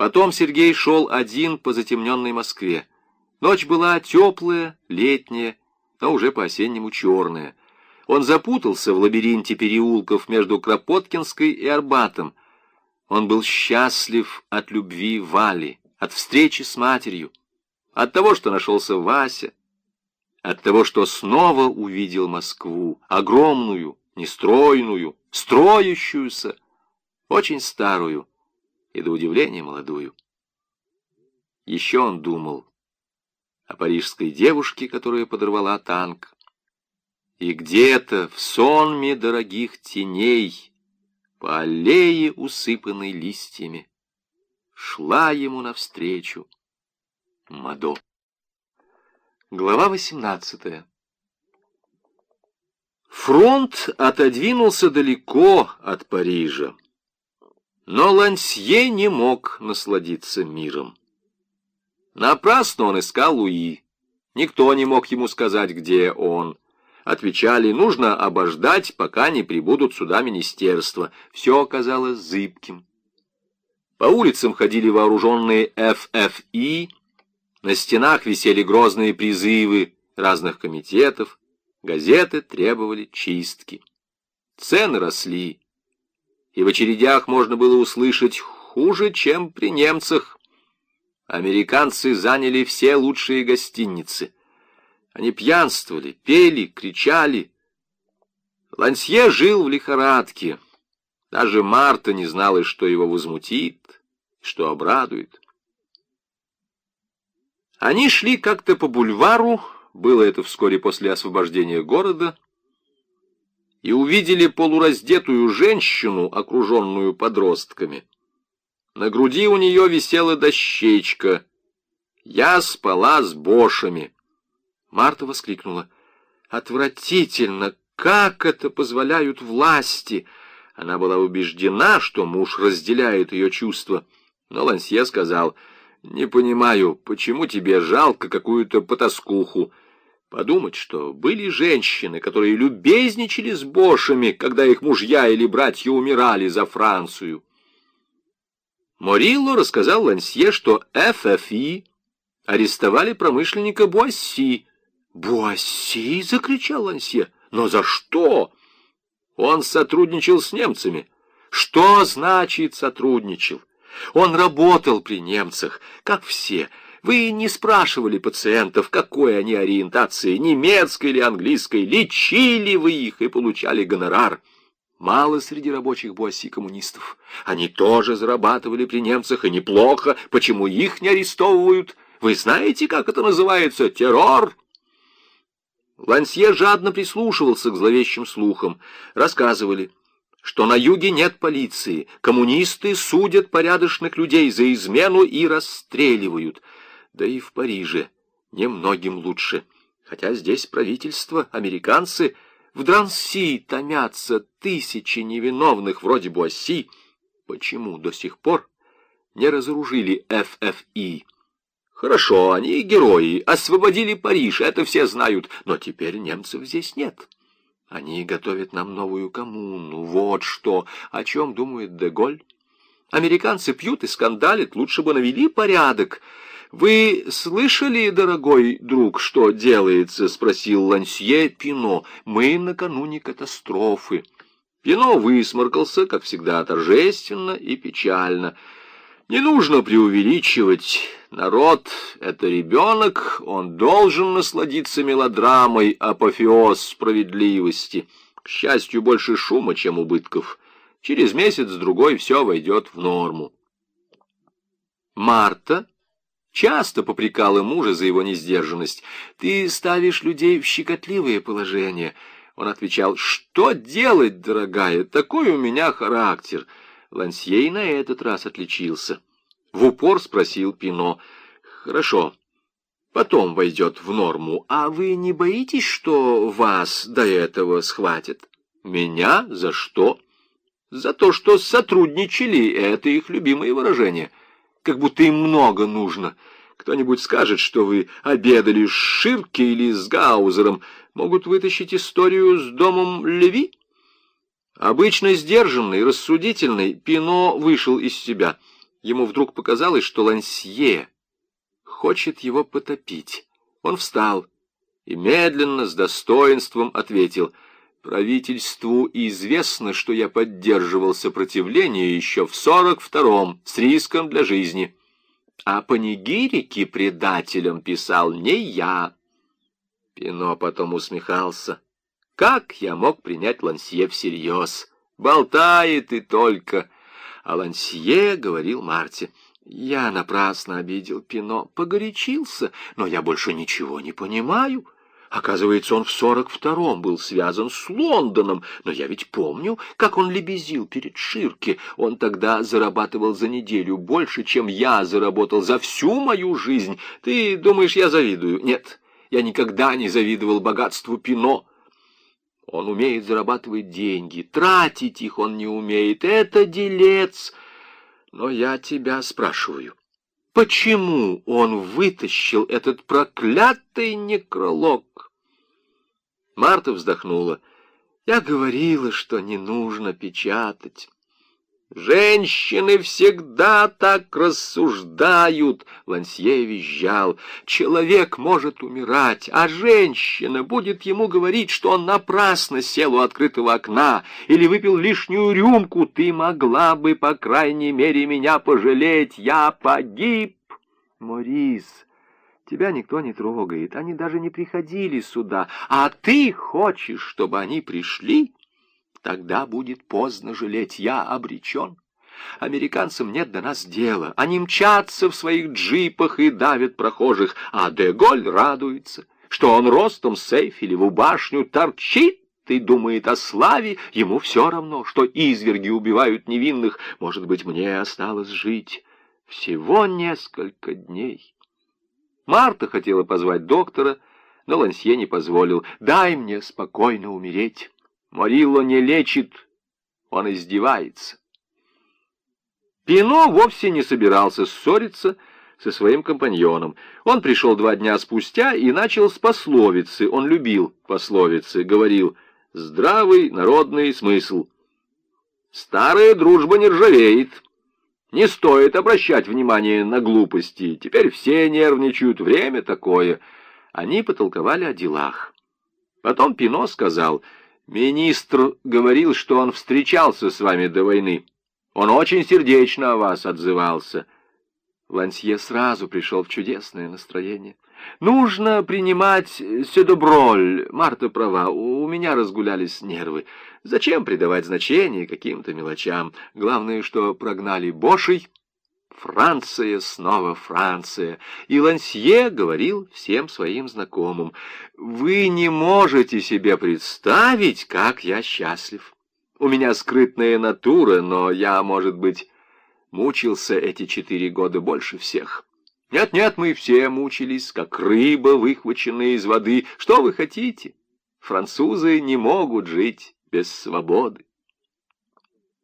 Потом Сергей шел один по затемненной Москве. Ночь была теплая, летняя, но уже по-осеннему черная. Он запутался в лабиринте переулков между Кропоткинской и Арбатом. Он был счастлив от любви Вали, от встречи с матерью, от того, что нашелся Вася, от того, что снова увидел Москву, огромную, нестройную, строящуюся, очень старую и до удивления молодую. Еще он думал о парижской девушке, которая подорвала танк, и где-то в сонме дорогих теней по аллее, усыпанной листьями, шла ему навстречу Мадо. Глава 18 Фронт отодвинулся далеко от Парижа, но Лансье не мог насладиться миром. Напрасно он искал Луи. Никто не мог ему сказать, где он. Отвечали, нужно обождать, пока не прибудут сюда министерства. Все оказалось зыбким. По улицам ходили вооруженные ФФИ, на стенах висели грозные призывы разных комитетов, газеты требовали чистки. Цены росли, и в очередях можно было услышать хуже, чем при немцах. Американцы заняли все лучшие гостиницы — они пьянствовали, пели, кричали. Лансье жил в лихорадке. Даже Марта не знала, что его возмутит, что обрадует. Они шли как-то по бульвару, было это вскоре после освобождения города, и увидели полураздетую женщину, окруженную подростками. На груди у нее висела дощечка. «Я спала с бошами». Марта воскликнула. «Отвратительно! Как это позволяют власти?» Она была убеждена, что муж разделяет ее чувства. Но Лансье сказал, «Не понимаю, почему тебе жалко какую-то потаскуху? Подумать, что были женщины, которые любезничали с бошами, когда их мужья или братья умирали за Францию». Морилло рассказал Лансье, что ФФИ арестовали промышленника Буасси, «Буасси!» — закричал Ансье. «Но за что?» «Он сотрудничал с немцами». «Что значит сотрудничал?» «Он работал при немцах, как все». Вы не спрашивали пациентов, какой они ориентации, немецкой или английской, лечили вы их и получали гонорар. Мало среди рабочих Буасси коммунистов. Они тоже зарабатывали при немцах, и неплохо. Почему их не арестовывают? Вы знаете, как это называется? Террор. Лансье жадно прислушивался к зловещим слухам. Рассказывали, что на юге нет полиции, коммунисты судят порядочных людей за измену и расстреливают. Да и в Париже немногим лучше. Хотя здесь правительство, американцы, в Дранси томятся тысячи невиновных вроде Буасси. Почему до сих пор не разоружили ФФИ? Хорошо, они герои, освободили Париж, это все знают, но теперь немцев здесь нет. Они готовят нам новую коммуну, вот что. О чем думает Деголь? Американцы пьют и скандалят, лучше бы навели порядок. «Вы слышали, дорогой друг, что делается?» — спросил Лансье Пино. «Мы накануне катастрофы». Пино высморкался, как всегда, торжественно и печально. «Не нужно преувеличивать». Народ — это ребенок, он должен насладиться мелодрамой апофеоз справедливости. К счастью, больше шума, чем убытков. Через месяц-другой все войдет в норму. Марта часто попрекала мужа за его несдержанность. «Ты ставишь людей в щекотливое положение». Он отвечал, «Что делать, дорогая? Такой у меня характер». Лансьей на этот раз отличился. В упор спросил Пино. «Хорошо, потом войдет в норму. А вы не боитесь, что вас до этого схватят?» «Меня? За что?» «За то, что сотрудничали. Это их любимое выражение. Как будто им много нужно. Кто-нибудь скажет, что вы обедали с Ширки или с Гаузером. Могут вытащить историю с домом Леви?» Обычно сдержанный, рассудительный, Пино вышел из себя — Ему вдруг показалось, что Лансье хочет его потопить. Он встал и медленно, с достоинством ответил, «Правительству известно, что я поддерживал сопротивление еще в сорок втором с риском для жизни, а панигирики предателям писал не я». Пино потом усмехался. «Как я мог принять Лансье всерьез? Болтает и только!» А Лансье говорил Марте, «Я напрасно обидел Пино, погорячился, но я больше ничего не понимаю». Оказывается, он в сорок втором был связан с Лондоном, но я ведь помню, как он лебезил перед Ширки. Он тогда зарабатывал за неделю больше, чем я заработал за всю мою жизнь. Ты думаешь, я завидую? Нет, я никогда не завидовал богатству Пино. Он умеет зарабатывать деньги, тратить их он не умеет. Это делец. Но я тебя спрашиваю, почему он вытащил этот проклятый некролог? Марта вздохнула. Я говорила, что не нужно печатать. «Женщины всегда так рассуждают!» — Лансье визжал. «Человек может умирать, а женщина будет ему говорить, что он напрасно сел у открытого окна или выпил лишнюю рюмку. Ты могла бы, по крайней мере, меня пожалеть. Я погиб!» «Морис, тебя никто не трогает, они даже не приходили сюда, а ты хочешь, чтобы они пришли?» Тогда будет поздно жалеть, я обречен. Американцам нет до нас дела. Они мчатся в своих джипах и давят прохожих, а Деголь радуется, что он ростом с Эйфелеву башню торчит и думает о славе, ему все равно, что изверги убивают невинных. Может быть, мне осталось жить всего несколько дней. Марта хотела позвать доктора, но Лансье не позволил. «Дай мне спокойно умереть». Морилло не лечит, он издевается. Пино вовсе не собирался ссориться со своим компаньоном. Он пришел два дня спустя и начал с пословицы. Он любил пословицы, говорил «здравый народный смысл». Старая дружба не ржавеет. Не стоит обращать внимание на глупости. Теперь все нервничают, время такое. Они потолковали о делах. Потом Пино сказал — Министр говорил, что он встречался с вами до войны. Он очень сердечно о вас отзывался. Лансье сразу пришел в чудесное настроение. «Нужно принимать седоброль. Марта права, у меня разгулялись нервы. Зачем придавать значение каким-то мелочам? Главное, что прогнали Бошей». Франция, снова Франция. И Лансье говорил всем своим знакомым, «Вы не можете себе представить, как я счастлив. У меня скрытная натура, но я, может быть, мучился эти четыре года больше всех. Нет-нет, мы все мучились, как рыба, выхваченная из воды. Что вы хотите? Французы не могут жить без свободы.